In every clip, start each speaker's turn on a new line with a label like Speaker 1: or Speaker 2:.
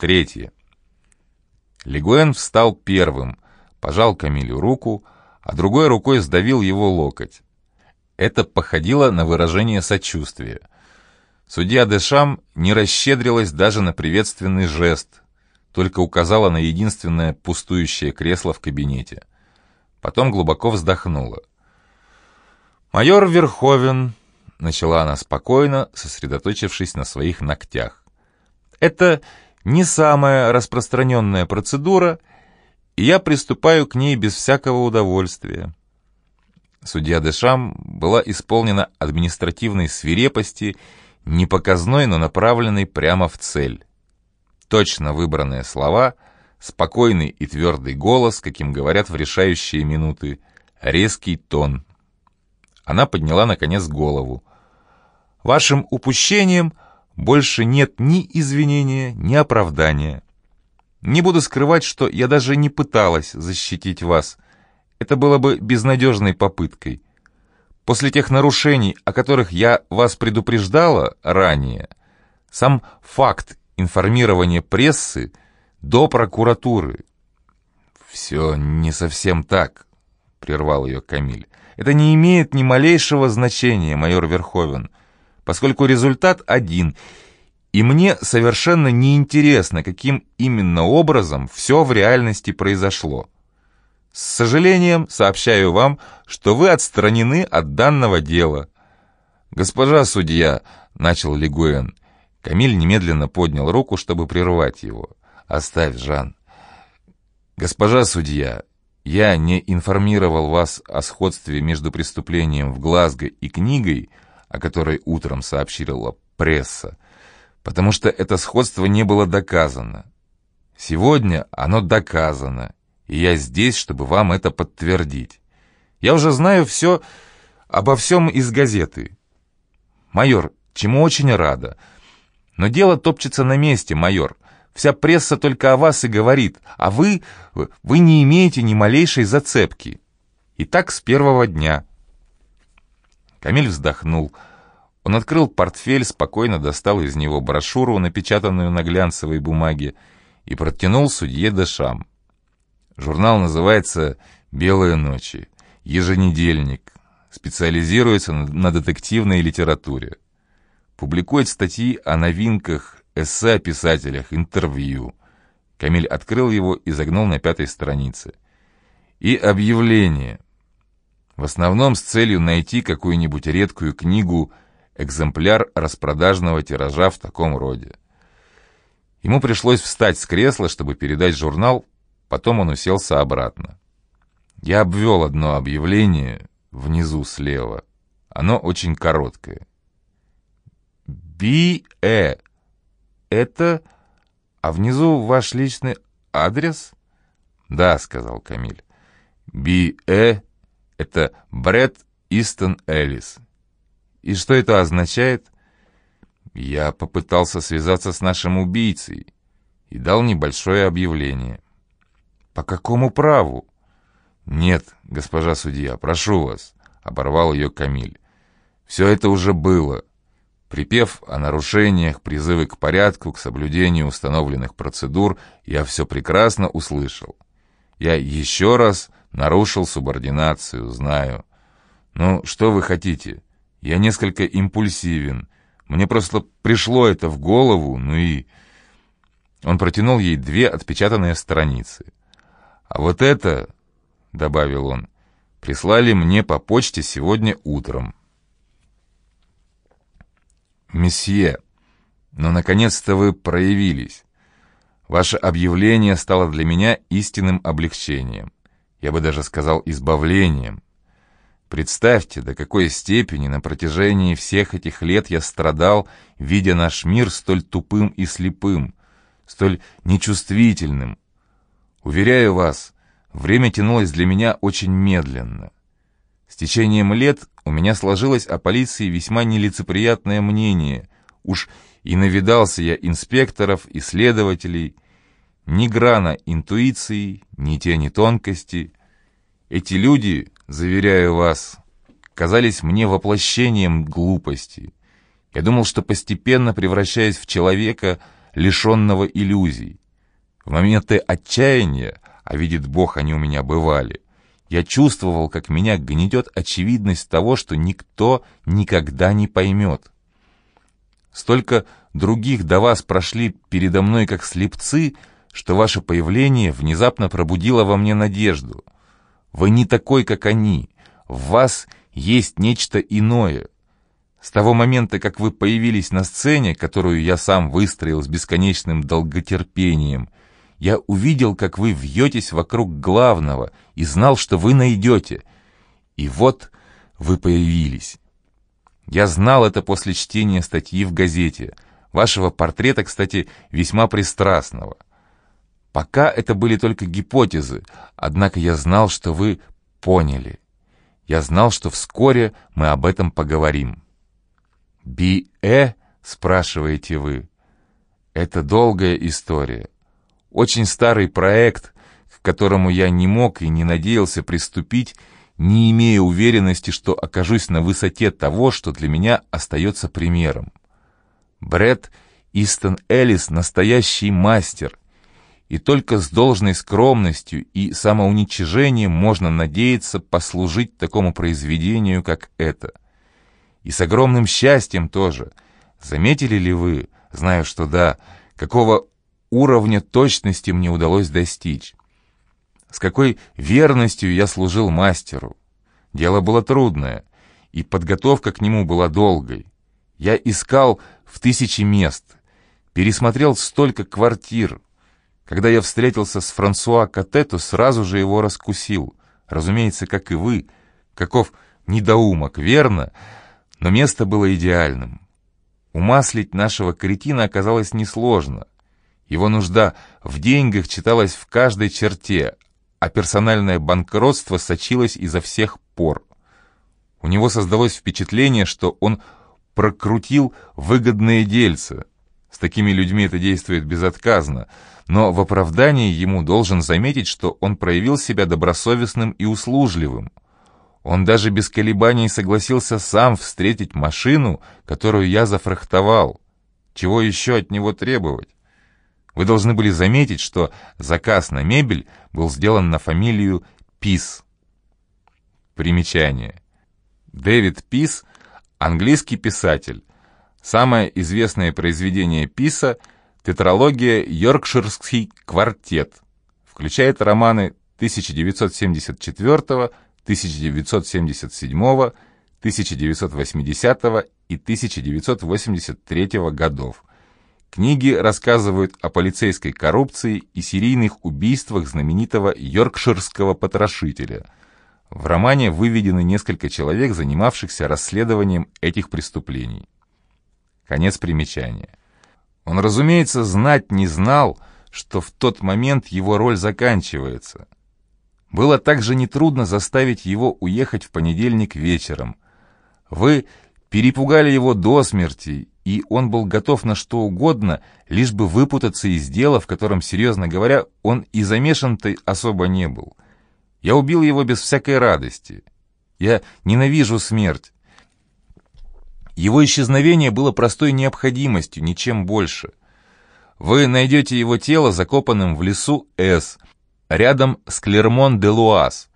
Speaker 1: Третье. Лигуэн встал первым, пожал Камилю руку, а другой рукой сдавил его локоть. Это походило на выражение сочувствия. Судья Дешам не расщедрилась даже на приветственный жест, только указала на единственное пустующее кресло в кабинете. Потом глубоко вздохнула. «Майор Верховен», — начала она спокойно, сосредоточившись на своих ногтях. «Это не самая распространенная процедура, и я приступаю к ней без всякого удовольствия». Судья Дешам была исполнена административной свирепости, не показной, но направленной прямо в цель. Точно выбранные слова, спокойный и твердый голос, каким говорят в решающие минуты, резкий тон. Она подняла, наконец, голову. «Вашим упущением больше нет ни извинения, ни оправдания. Не буду скрывать, что я даже не пыталась защитить вас. Это было бы безнадежной попыткой. После тех нарушений, о которых я вас предупреждала ранее, сам факт информирования прессы до прокуратуры. «Все не совсем так», — прервал ее Камиль. «Это не имеет ни малейшего значения, майор Верховен поскольку результат один, и мне совершенно неинтересно, каким именно образом все в реальности произошло. С сожалением сообщаю вам, что вы отстранены от данного дела. Госпожа судья, начал Лигуэн. Камиль немедленно поднял руку, чтобы прервать его. Оставь, Жан. Госпожа судья, я не информировал вас о сходстве между преступлением в Глазго и книгой, о которой утром сообщила пресса, потому что это сходство не было доказано. Сегодня оно доказано, и я здесь, чтобы вам это подтвердить. Я уже знаю все обо всем из газеты. Майор, чему очень рада. Но дело топчется на месте, майор. Вся пресса только о вас и говорит, а вы, вы не имеете ни малейшей зацепки. И так с первого дня. Камиль вздохнул. Он открыл портфель, спокойно достал из него брошюру, напечатанную на глянцевой бумаге, и протянул судье Дешам. Журнал называется «Белые ночи», еженедельник, специализируется на детективной литературе. Публикует статьи о новинках, эссе о писателях, интервью. Камиль открыл его и загнул на пятой странице. И объявление – в основном с целью найти какую-нибудь редкую книгу, экземпляр распродажного тиража в таком роде. Ему пришлось встать с кресла, чтобы передать журнал, потом он уселся обратно. Я обвел одно объявление внизу слева. Оно очень короткое. Би-э. Это... А внизу ваш личный адрес? Да, сказал Камиль. Би-э это Брэд Истон Эллис. И что это означает? Я попытался связаться с нашим убийцей и дал небольшое объявление. По какому праву? Нет, госпожа судья, прошу вас, оборвал ее Камиль. Все это уже было. Припев о нарушениях, призывы к порядку, к соблюдению установленных процедур, я все прекрасно услышал. Я еще раз Нарушил субординацию, знаю. Ну, что вы хотите? Я несколько импульсивен. Мне просто пришло это в голову, ну и... Он протянул ей две отпечатанные страницы. А вот это, — добавил он, — прислали мне по почте сегодня утром. «Месье, ну, наконец-то вы проявились. Ваше объявление стало для меня истинным облегчением я бы даже сказал избавлением. Представьте, до какой степени на протяжении всех этих лет я страдал, видя наш мир столь тупым и слепым, столь нечувствительным. Уверяю вас, время тянулось для меня очень медленно. С течением лет у меня сложилось о полиции весьма нелицеприятное мнение. Уж и навидался я инспекторов, исследователей, ни грана интуиции, ни тени тонкости. Эти люди, заверяю вас, казались мне воплощением глупости. Я думал, что постепенно превращаясь в человека, лишенного иллюзий. В моменты отчаяния, а видит Бог, они у меня бывали, я чувствовал, как меня гнетет очевидность того, что никто никогда не поймет. Столько других до вас прошли передо мной как слепцы, что ваше появление внезапно пробудило во мне надежду. Вы не такой, как они. В вас есть нечто иное. С того момента, как вы появились на сцене, которую я сам выстроил с бесконечным долготерпением, я увидел, как вы вьетесь вокруг главного и знал, что вы найдете. И вот вы появились. Я знал это после чтения статьи в газете, вашего портрета, кстати, весьма пристрастного. Пока это были только гипотезы, однако я знал, что вы поняли. Я знал, что вскоре мы об этом поговорим. «Би-э?» — спрашиваете вы. Это долгая история. Очень старый проект, к которому я не мог и не надеялся приступить, не имея уверенности, что окажусь на высоте того, что для меня остается примером. Брэд Истон Эллис — настоящий мастер, и только с должной скромностью и самоуничижением можно надеяться послужить такому произведению, как это. И с огромным счастьем тоже. Заметили ли вы, знаю, что да, какого уровня точности мне удалось достичь? С какой верностью я служил мастеру? Дело было трудное, и подготовка к нему была долгой. Я искал в тысячи мест, пересмотрел столько квартир. Когда я встретился с Франсуа Кате, то сразу же его раскусил. Разумеется, как и вы, каков недоумок, верно? Но место было идеальным. Умаслить нашего кретина оказалось несложно. Его нужда в деньгах читалась в каждой черте, а персональное банкротство сочилось изо всех пор. У него создалось впечатление, что он прокрутил выгодные дельца. Такими людьми это действует безотказно, но в оправдании ему должен заметить, что он проявил себя добросовестным и услужливым. Он даже без колебаний согласился сам встретить машину, которую я зафрахтовал. Чего еще от него требовать? Вы должны были заметить, что заказ на мебель был сделан на фамилию Пис. Примечание. Дэвид Пис – английский писатель. Самое известное произведение Писа – тетралогия «Йоркширский квартет». Включает романы 1974, 1977, 1980 и 1983 годов. Книги рассказывают о полицейской коррупции и серийных убийствах знаменитого йоркширского потрошителя. В романе выведены несколько человек, занимавшихся расследованием этих преступлений. Конец примечания. Он, разумеется, знать не знал, что в тот момент его роль заканчивается. Было также нетрудно заставить его уехать в понедельник вечером. Вы перепугали его до смерти и он был готов на что угодно, лишь бы выпутаться из дела, в котором, серьезно говоря, он и замешан-то особо не был. Я убил его без всякой радости. Я ненавижу смерть. Его исчезновение было простой необходимостью, ничем больше. Вы найдете его тело закопанным в лесу С, рядом с Клермон-де-Луаз,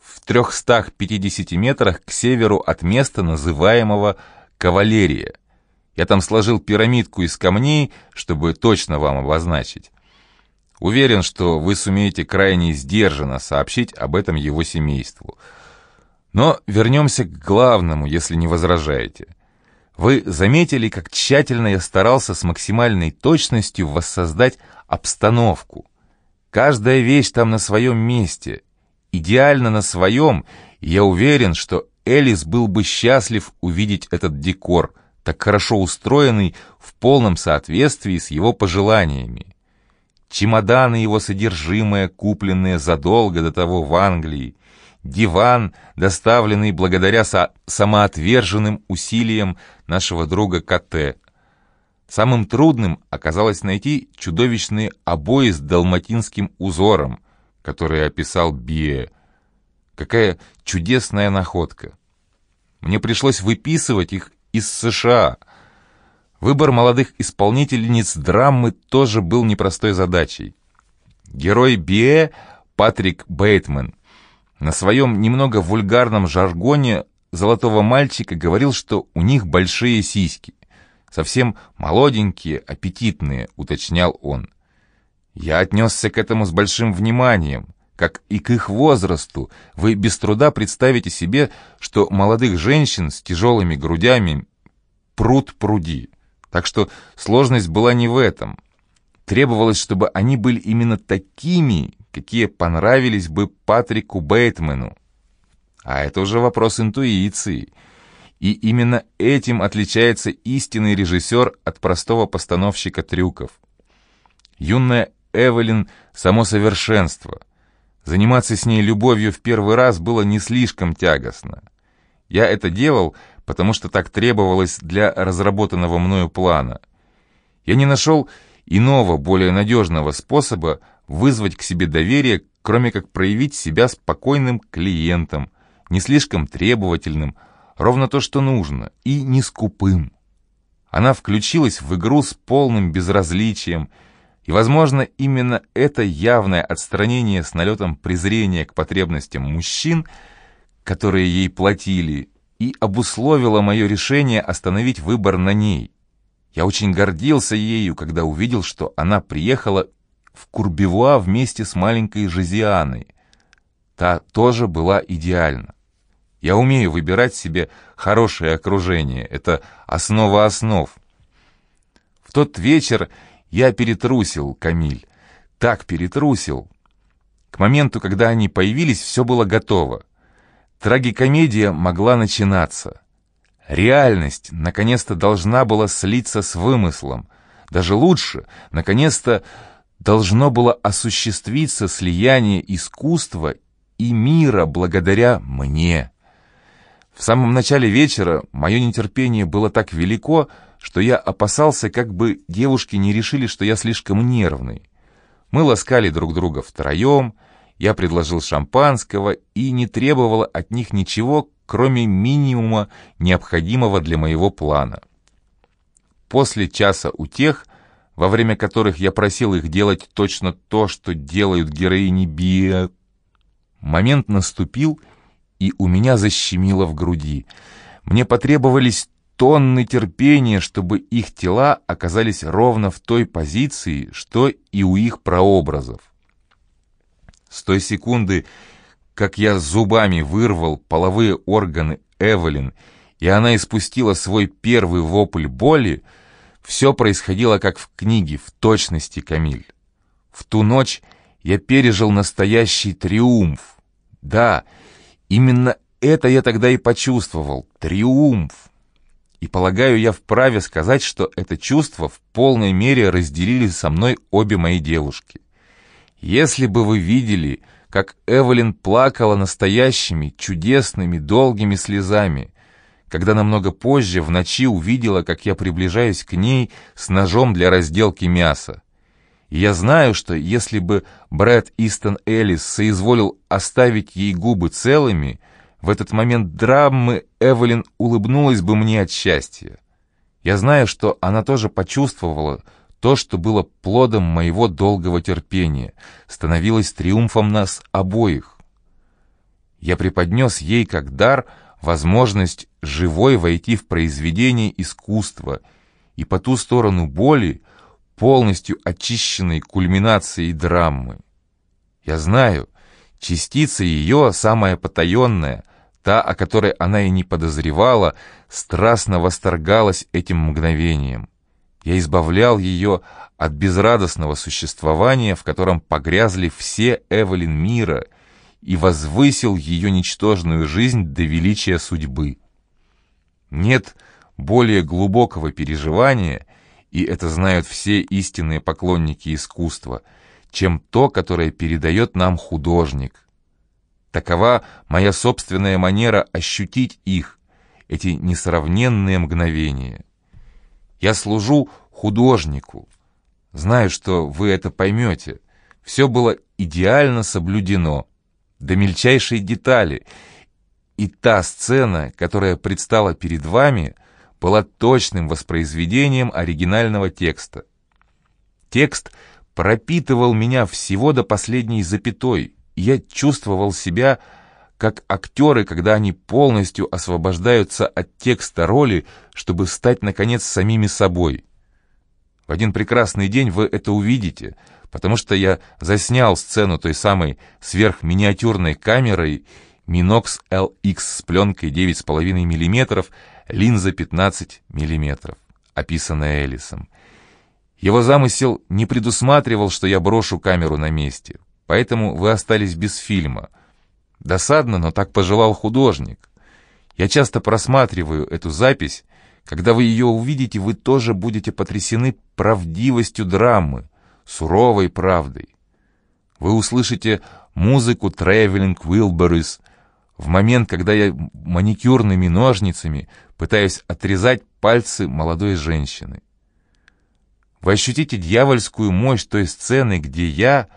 Speaker 1: в 350 метрах к северу от места, называемого Кавалерия. Я там сложил пирамидку из камней, чтобы точно вам обозначить. Уверен, что вы сумеете крайне сдержанно сообщить об этом его семейству. Но вернемся к главному, если не возражаете. Вы заметили, как тщательно я старался с максимальной точностью воссоздать обстановку. Каждая вещь там на своем месте, идеально на своем, и я уверен, что Элис был бы счастлив увидеть этот декор – так хорошо устроенный в полном соответствии с его пожеланиями. Чемоданы его содержимое, купленные задолго до того в Англии, диван, доставленный благодаря со самоотверженным усилиям нашего друга КТ. Самым трудным оказалось найти чудовищные обои с далматинским узором, которые описал Бие. Какая чудесная находка! Мне пришлось выписывать их из США. Выбор молодых исполнительниц драмы тоже был непростой задачей. Герой Бие Патрик Бейтман на своем немного вульгарном жаргоне золотого мальчика говорил, что у них большие сиськи. Совсем молоденькие, аппетитные, уточнял он. Я отнесся к этому с большим вниманием. Как и к их возрасту, вы без труда представите себе, что молодых женщин с тяжелыми грудями пруд пруди. Так что сложность была не в этом. Требовалось, чтобы они были именно такими, какие понравились бы Патрику Бейтмену. А это уже вопрос интуиции. И именно этим отличается истинный режиссер от простого постановщика трюков. Юная Эвелин — само совершенство. Заниматься с ней любовью в первый раз было не слишком тягостно. Я это делал, потому что так требовалось для разработанного мною плана. Я не нашел иного, более надежного способа вызвать к себе доверие, кроме как проявить себя спокойным клиентом, не слишком требовательным, ровно то, что нужно, и не скупым. Она включилась в игру с полным безразличием, и, возможно, именно это явное отстранение с налетом презрения к потребностям мужчин, которые ей платили, и обусловило мое решение остановить выбор на ней. Я очень гордился ею, когда увидел, что она приехала в Курбевуа вместе с маленькой Жозианой. Та тоже была идеальна. Я умею выбирать себе хорошее окружение. Это основа основ. В тот вечер я перетрусил, Камиль. Так перетрусил. К моменту, когда они появились, все было готово. Трагикомедия могла начинаться. Реальность наконец-то должна была слиться с вымыслом. Даже лучше, наконец-то должно было осуществиться слияние искусства и мира благодаря мне. В самом начале вечера мое нетерпение было так велико, что я опасался, как бы девушки не решили, что я слишком нервный. Мы ласкали друг друга втроем, я предложил шампанского и не требовал от них ничего, кроме минимума, необходимого для моего плана. После часа утех, во время которых я просил их делать точно то, что делают героини Биа, момент наступил, и у меня защемило в груди. Мне потребовались тонны терпения, чтобы их тела оказались ровно в той позиции, что и у их прообразов. С той секунды, как я зубами вырвал половые органы Эвелин, и она испустила свой первый вопль боли, все происходило как в книге, в точности, Камиль. В ту ночь я пережил настоящий триумф. Да, именно это я тогда и почувствовал. Триумф. И полагаю, я вправе сказать, что это чувство в полной мере разделили со мной обе мои девушки. Если бы вы видели, как Эвелин плакала настоящими, чудесными, долгими слезами, когда намного позже в ночи увидела, как я приближаюсь к ней с ножом для разделки мяса. И я знаю, что если бы Брэд Истон Эллис соизволил оставить ей губы целыми, в этот момент драмы Эвелин улыбнулась бы мне от счастья. Я знаю, что она тоже почувствовала, то, что было плодом моего долгого терпения, становилось триумфом нас обоих. Я преподнес ей как дар возможность живой войти в произведение искусства и по ту сторону боли, полностью очищенной кульминацией драмы. Я знаю, частица ее, самая потаенная, та, о которой она и не подозревала, страстно восторгалась этим мгновением. Я избавлял ее от безрадостного существования, в котором погрязли все Эвелин мира, и возвысил ее ничтожную жизнь до величия судьбы. Нет более глубокого переживания, и это знают все истинные поклонники искусства, чем то, которое передает нам художник. Такова моя собственная манера ощутить их, эти несравненные мгновения. Я служу художнику. Знаю, что вы это поймете. Все было идеально соблюдено, до мельчайшей детали. И та сцена, которая предстала перед вами, была точным воспроизведением оригинального текста. Текст пропитывал меня всего до последней запятой, и я чувствовал себя как актеры, когда они полностью освобождаются от текста роли, чтобы стать, наконец, самими собой. В один прекрасный день вы это увидите, потому что я заснял сцену той самой сверхминиатюрной камерой Minox LX с пленкой 9,5 мм, линза 15 мм, описанная Элисом. Его замысел не предусматривал, что я брошу камеру на месте, поэтому вы остались без фильма. Досадно, но так пожелал художник. Я часто просматриваю эту запись. Когда вы ее увидите, вы тоже будете потрясены правдивостью драмы, суровой правдой. Вы услышите музыку Traveling Wilburys в момент, когда я маникюрными ножницами пытаюсь отрезать пальцы молодой женщины. Вы ощутите дьявольскую мощь той сцены, где я,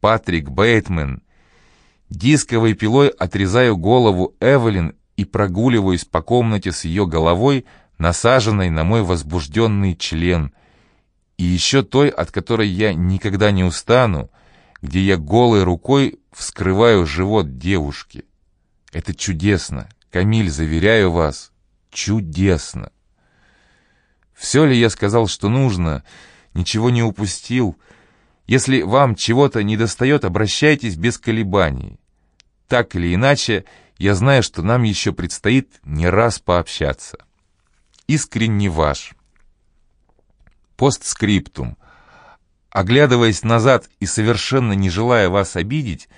Speaker 1: Патрик Бейтмен, дисковой пилой отрезаю голову Эвелин и прогуливаюсь по комнате с ее головой, насаженной на мой возбужденный член, и еще той, от которой я никогда не устану, где я голой рукой вскрываю живот девушки. Это чудесно, Камиль, заверяю вас, чудесно. Все ли я сказал, что нужно — ничего не упустил. Если вам чего-то недостает, обращайтесь без колебаний. Так или иначе, я знаю, что нам еще предстоит не раз пообщаться. Искренне ваш. Постскриптум. Оглядываясь назад и совершенно не желая вас обидеть,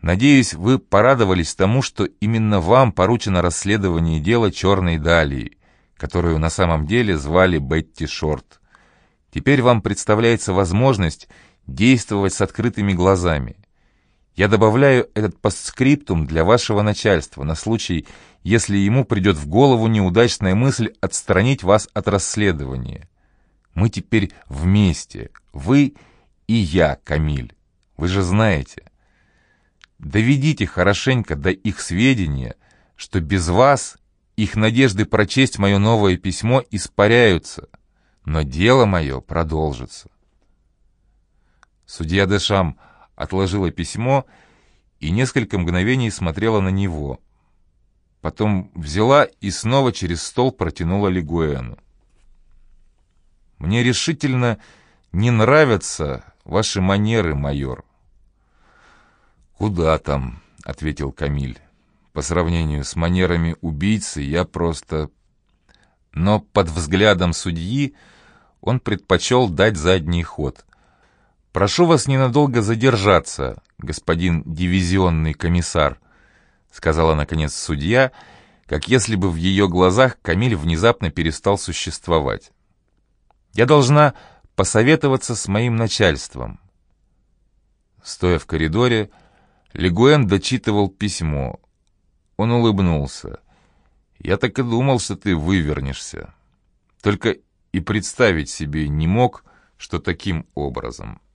Speaker 1: надеюсь, вы порадовались тому, что именно вам поручено расследование дела «Черной Далии», которую на самом деле звали Бетти Шорт. Теперь вам представляется возможность действовать с открытыми глазами. Я добавляю этот постскриптум для вашего начальства на случай, если ему придет в голову неудачная мысль отстранить вас от расследования. Мы теперь вместе, вы и я, Камиль. Вы же знаете. Доведите хорошенько до их сведения, что без вас их надежды прочесть мое новое письмо испаряются — но дело мое продолжится. Судья Дешам отложила письмо и несколько мгновений смотрела на него. Потом взяла и снова через стол протянула Лигуэну. «Мне решительно не нравятся ваши манеры, майор». «Куда там?» — ответил Камиль. «По сравнению с манерами убийцы я просто...» Но под взглядом судьи он предпочел дать задний ход. «Прошу вас ненадолго задержаться, господин дивизионный комиссар», сказала, наконец, судья, как если бы в ее глазах Камиль внезапно перестал существовать. «Я должна посоветоваться с моим начальством». Стоя в коридоре, Легуэн дочитывал письмо. Он улыбнулся. «Я так и думал, что ты вывернешься. Только и представить себе не мог, что таким образом –